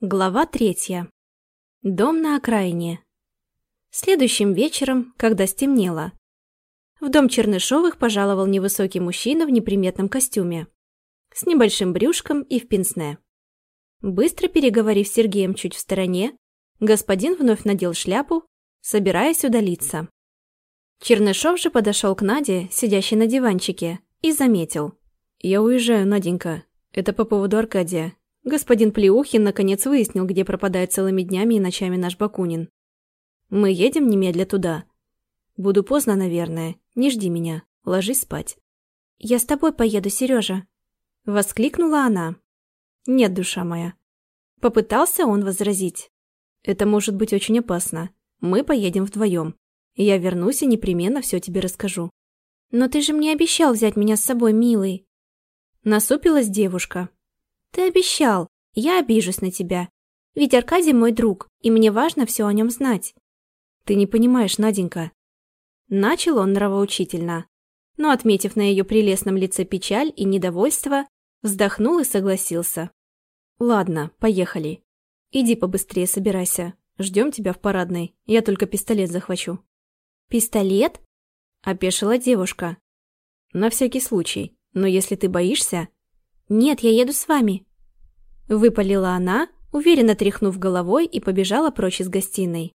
Глава третья. Дом на окраине. Следующим вечером, когда стемнело, в дом Чернышовых пожаловал невысокий мужчина в неприметном костюме, с небольшим брюшком и в пенсне. Быстро переговорив с Сергеем чуть в стороне, господин вновь надел шляпу, собираясь удалиться. Чернышов же подошел к Наде, сидящей на диванчике, и заметил. «Я уезжаю, Наденька. Это по поводу Аркадия. Господин Плеухин наконец выяснил, где пропадает целыми днями и ночами наш Бакунин. Мы едем немедля туда. Буду поздно, наверное. Не жди меня. Ложись спать. «Я с тобой поеду, Сережа!» Воскликнула она. «Нет, душа моя». Попытался он возразить. «Это может быть очень опасно. Мы поедем вдвоем. Я вернусь и непременно все тебе расскажу». «Но ты же мне обещал взять меня с собой, милый!» Насупилась девушка. Ты обещал. Я обижусь на тебя. Ведь Аркадий мой друг, и мне важно все о нем знать. Ты не понимаешь, Наденька. Начал он нравоучительно. Но, отметив на ее прелестном лице печаль и недовольство, вздохнул и согласился. Ладно, поехали. Иди побыстрее собирайся. Ждем тебя в парадной. Я только пистолет захвачу. Пистолет? Опешила девушка. На всякий случай. Но если ты боишься, «Нет, я еду с вами», — выпалила она, уверенно тряхнув головой и побежала прочь из гостиной.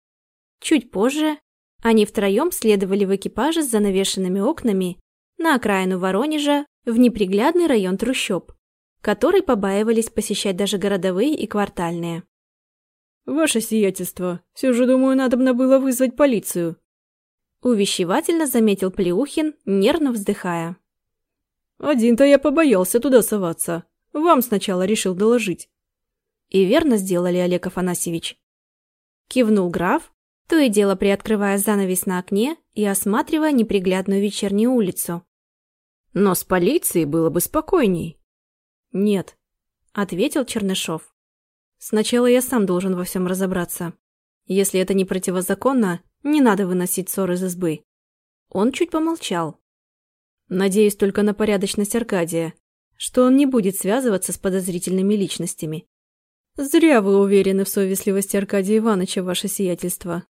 Чуть позже они втроем следовали в экипаже с занавешенными окнами на окраину Воронежа в неприглядный район трущоб, который побаивались посещать даже городовые и квартальные. «Ваше сиятельство, все же, думаю, надобно было вызвать полицию», увещевательно заметил Плеухин, нервно вздыхая. Один-то я побоялся туда соваться. Вам сначала решил доложить. И верно сделали, Олег Афанасьевич. Кивнул граф, то и дело приоткрывая занавес на окне и осматривая неприглядную вечернюю улицу. Но с полицией было бы спокойней. Нет, ответил Чернышов. Сначала я сам должен во всем разобраться. Если это не противозаконно, не надо выносить ссор из избы. Он чуть помолчал, Надеюсь только на порядочность Аркадия, что он не будет связываться с подозрительными личностями. Зря вы уверены в совестливости Аркадия Ивановича, ваше сиятельство.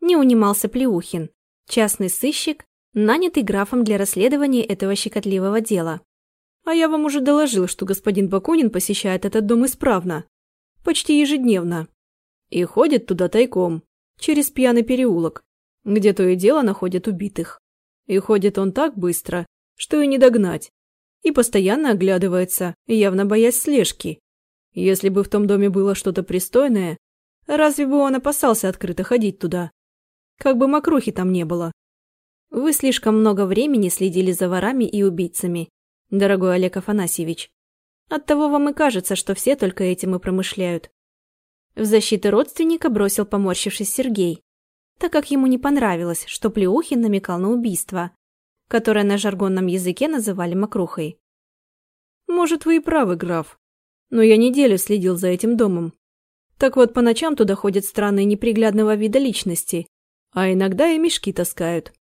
Не унимался Плеухин, частный сыщик, нанятый графом для расследования этого щекотливого дела. А я вам уже доложил, что господин Бакунин посещает этот дом исправно. Почти ежедневно. И ходит туда тайком, через пьяный переулок, где то и дело находят убитых. И ходит он так быстро, что и не догнать. И постоянно оглядывается, явно боясь слежки. Если бы в том доме было что-то пристойное, разве бы он опасался открыто ходить туда? Как бы мокрухи там не было. Вы слишком много времени следили за ворами и убийцами, дорогой Олег Афанасьевич. Оттого вам и кажется, что все только этим и промышляют. В защиту родственника бросил поморщившись Сергей так как ему не понравилось, что Плеухин намекал на убийство, которое на жаргонном языке называли мокрухой. «Может, вы и правы, граф, но я неделю следил за этим домом. Так вот, по ночам туда ходят странные неприглядного вида личности, а иногда и мешки таскают.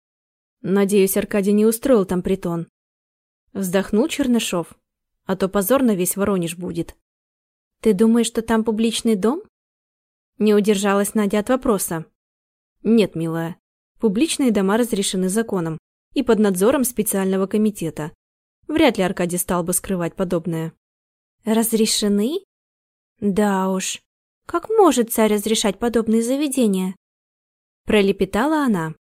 Надеюсь, Аркадий не устроил там притон». Вздохнул Чернышов, а то позор на весь Воронеж будет. «Ты думаешь, что там публичный дом?» Не удержалась Надя от вопроса. Нет, милая. Публичные дома разрешены законом и под надзором специального комитета. Вряд ли Аркадий стал бы скрывать подобное. Разрешены? Да уж. Как может царь разрешать подобные заведения? Пролепетала она.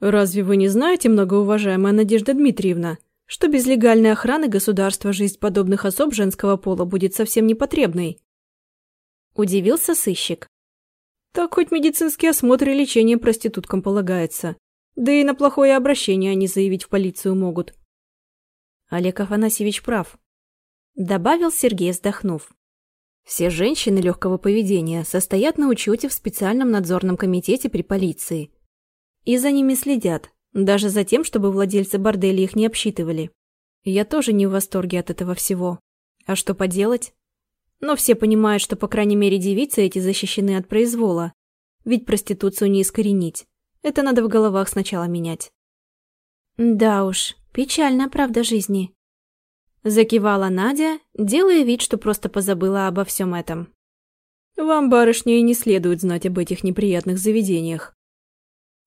Разве вы не знаете, многоуважаемая Надежда Дмитриевна, что без легальной охраны государства жизнь подобных особ женского пола будет совсем непотребной? Удивился сыщик. Так хоть медицинский осмотр и лечение проституткам полагается. Да и на плохое обращение они заявить в полицию могут. Олег Афанасьевич прав. Добавил Сергей, вздохнув. Все женщины легкого поведения состоят на учете в специальном надзорном комитете при полиции. И за ними следят, даже за тем, чтобы владельцы борделей их не обсчитывали. Я тоже не в восторге от этого всего. А что поделать? Но все понимают, что, по крайней мере, девицы эти защищены от произвола. Ведь проституцию не искоренить. Это надо в головах сначала менять. Да уж, печальная правда жизни. Закивала Надя, делая вид, что просто позабыла обо всем этом. Вам, барышня, и не следует знать об этих неприятных заведениях.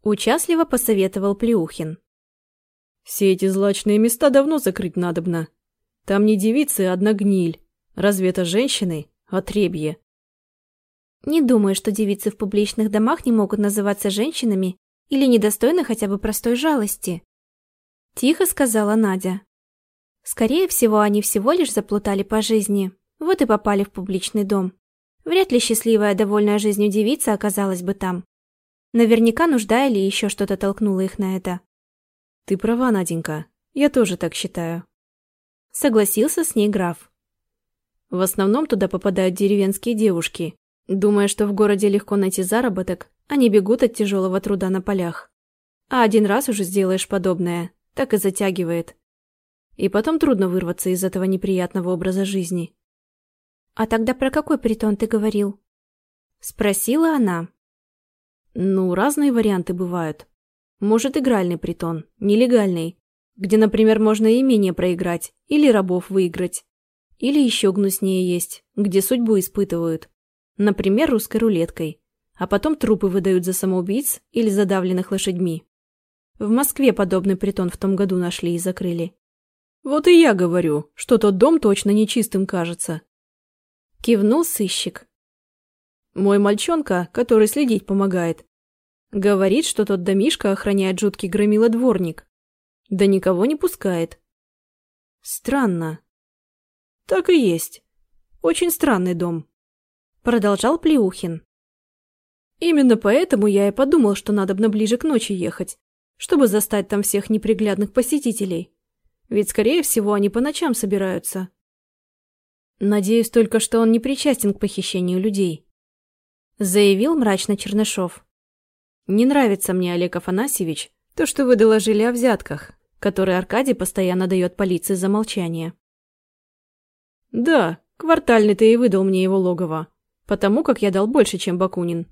Участливо посоветовал Плеухин. Все эти злачные места давно закрыть надобно. Там не девицы, а одна гниль. Разве это женщины? Отребье. Не думаю, что девицы в публичных домах не могут называться женщинами или недостойны хотя бы простой жалости. Тихо сказала Надя. Скорее всего, они всего лишь заплутали по жизни, вот и попали в публичный дом. Вряд ли счастливая, довольная жизнью девица оказалась бы там. Наверняка нужда или еще что-то толкнуло их на это. Ты права, Наденька. Я тоже так считаю. Согласился с ней граф. В основном туда попадают деревенские девушки. Думая, что в городе легко найти заработок, они бегут от тяжелого труда на полях. А один раз уже сделаешь подобное, так и затягивает. И потом трудно вырваться из этого неприятного образа жизни. «А тогда про какой притон ты говорил?» Спросила она. Ну, разные варианты бывают. Может, игральный притон, нелегальный, где, например, можно имение проиграть или рабов выиграть. Или еще гнуснее есть, где судьбу испытывают. Например, русской рулеткой. А потом трупы выдают за самоубийц или задавленных лошадьми. В Москве подобный притон в том году нашли и закрыли. Вот и я говорю, что тот дом точно нечистым кажется. Кивнул сыщик. Мой мальчонка, который следить помогает, говорит, что тот домишко охраняет жуткий громила дворник. Да никого не пускает. Странно. Так и есть. Очень странный дом. Продолжал Плеухин. Именно поэтому я и подумал, что надо бы ближе к ночи ехать, чтобы застать там всех неприглядных посетителей. Ведь, скорее всего, они по ночам собираются. Надеюсь только, что он не причастен к похищению людей. Заявил мрачно Чернышов. Не нравится мне, Олег Афанасьевич, то, что вы доложили о взятках, которые Аркадий постоянно дает полиции за молчание. Да, квартальный ты и выдал мне его логово, потому как я дал больше, чем Бакунин.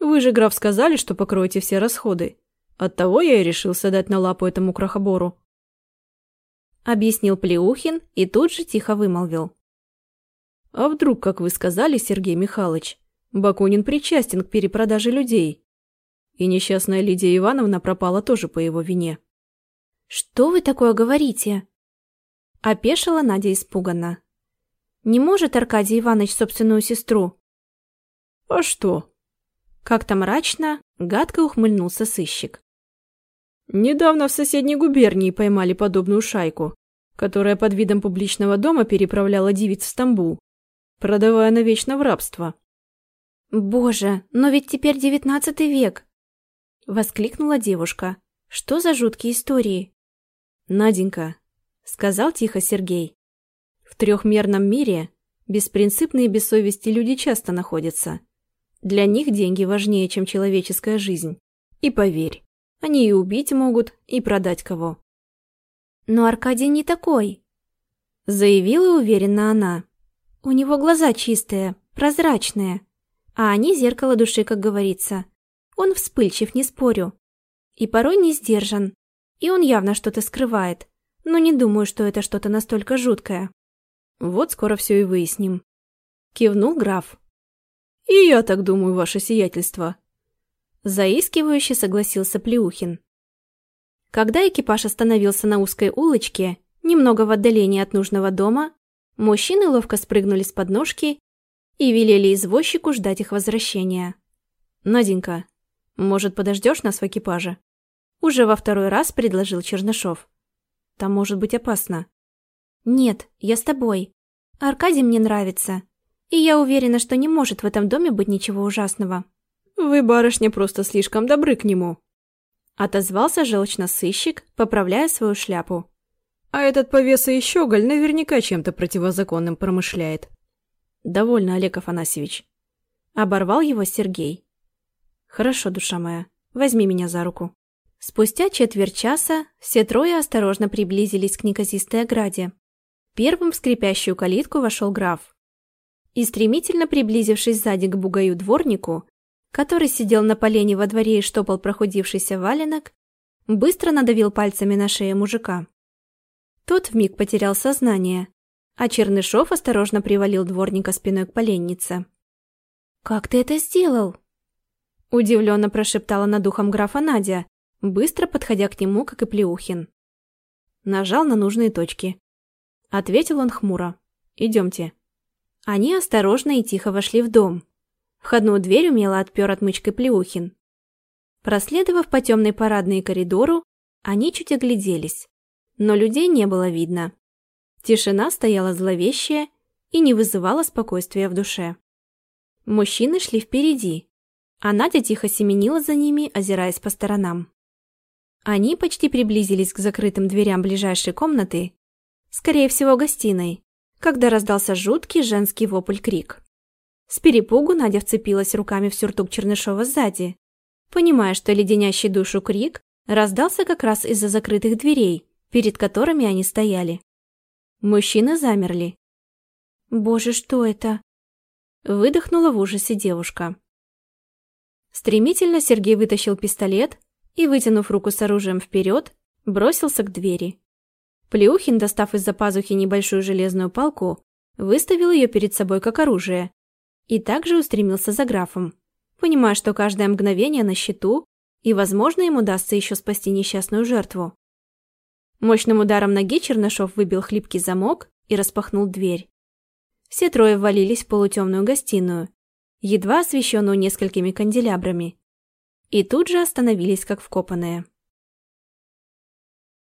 Вы же, граф, сказали, что покроете все расходы. Оттого я и решился дать на лапу этому крохобору. Объяснил Плеухин и тут же тихо вымолвил. А вдруг, как вы сказали, Сергей Михайлович, Бакунин причастен к перепродаже людей? И несчастная Лидия Ивановна пропала тоже по его вине. «Что вы такое говорите?» Опешила Надя испуганно. «Не может Аркадий Иванович собственную сестру?» «А что?» Как-то мрачно, гадко ухмыльнулся сыщик. Недавно в соседней губернии поймали подобную шайку, которая под видом публичного дома переправляла девиц в Стамбул продавая навечно в рабство. «Боже, но ведь теперь девятнадцатый век!» — воскликнула девушка. «Что за жуткие истории?» «Наденька», — сказал тихо Сергей, — «в трехмерном мире беспринципные и без совести люди часто находятся. Для них деньги важнее, чем человеческая жизнь. И поверь, они и убить могут, и продать кого». «Но Аркадий не такой», — заявила уверенно она. У него глаза чистые, прозрачные. А они зеркало души, как говорится. Он вспыльчив, не спорю. И порой не сдержан. И он явно что-то скрывает. Но не думаю, что это что-то настолько жуткое. Вот скоро все и выясним. Кивнул граф. И я так думаю, ваше сиятельство. Заискивающе согласился Плеухин. Когда экипаж остановился на узкой улочке, немного в отдалении от нужного дома, Мужчины ловко спрыгнули с подножки и велели извозчику ждать их возвращения. «Наденька, может, подождешь нас в экипаже?» Уже во второй раз предложил Чернышов. «Там может быть опасно». «Нет, я с тобой. Аркадий мне нравится. И я уверена, что не может в этом доме быть ничего ужасного». «Вы, барышня, просто слишком добры к нему», отозвался желчно сыщик, поправляя свою шляпу. А этот повеса и щеголь наверняка чем-то противозаконным промышляет. Довольно, Олег Афанасьевич. Оборвал его Сергей. Хорошо, душа моя, возьми меня за руку. Спустя четверть часа все трое осторожно приблизились к неказистой ограде. Первым в скрипящую калитку вошел граф. И стремительно приблизившись сзади к бугаю дворнику, который сидел на полене во дворе и штопал прохудившийся валенок, быстро надавил пальцами на шею мужика. Тот вмиг потерял сознание, а Чернышов осторожно привалил дворника спиной к поленнице. «Как ты это сделал?» Удивленно прошептала над ухом графа Надя, быстро подходя к нему, как и Плеухин. Нажал на нужные точки. Ответил он хмуро. «Идемте». Они осторожно и тихо вошли в дом. Входную дверь умело отпер отмычкой Плеухин. Проследовав по темной парадной коридору, они чуть огляделись, но людей не было видно. Тишина стояла зловещая и не вызывала спокойствия в душе. Мужчины шли впереди, а Надя тихо семенила за ними, озираясь по сторонам. Они почти приблизились к закрытым дверям ближайшей комнаты, скорее всего, гостиной, когда раздался жуткий женский вопль-крик. С перепугу Надя вцепилась руками в сюртук Чернышова сзади, понимая, что леденящий душу крик раздался как раз из-за закрытых дверей, перед которыми они стояли. Мужчины замерли. «Боже, что это?» Выдохнула в ужасе девушка. Стремительно Сергей вытащил пистолет и, вытянув руку с оружием вперед, бросился к двери. Плеухин, достав из-за пазухи небольшую железную палку, выставил ее перед собой как оружие и также устремился за графом, понимая, что каждое мгновение на счету и, возможно, им удастся еще спасти несчастную жертву. Мощным ударом ноги Чернышов выбил хлипкий замок и распахнул дверь. Все трое ввалились в полутемную гостиную, едва освещенную несколькими канделябрами, и тут же остановились как вкопанные.